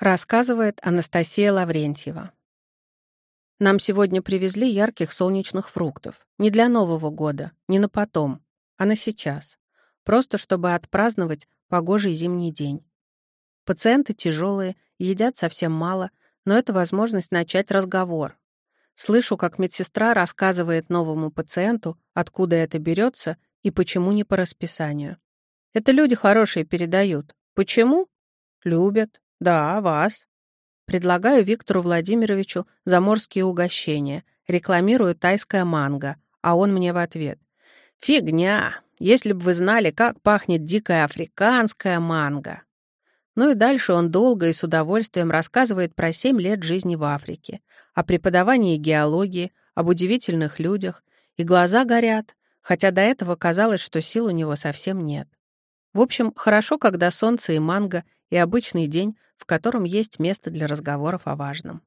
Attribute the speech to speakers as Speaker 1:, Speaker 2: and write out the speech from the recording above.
Speaker 1: Рассказывает Анастасия Лаврентьева. Нам сегодня привезли ярких солнечных фруктов. Не для Нового года, не на потом, а на сейчас. Просто чтобы отпраздновать погожий зимний день. Пациенты тяжелые, едят совсем мало, но это возможность начать разговор. Слышу, как медсестра рассказывает новому пациенту, откуда это берется и почему не по расписанию. Это люди хорошие передают. Почему? Любят. Да, вас. Предлагаю Виктору Владимировичу заморские угощения, рекламирую тайское манго, а он мне в ответ. Фигня. Если бы вы знали, как пахнет дикая африканская манго. Ну и дальше он долго и с удовольствием рассказывает про семь лет жизни в Африке, о преподавании геологии, об удивительных людях, и глаза горят, хотя до этого казалось, что сил у него совсем нет. В общем, хорошо, когда солнце и манго, и обычный день, в котором есть место для разговоров о важном.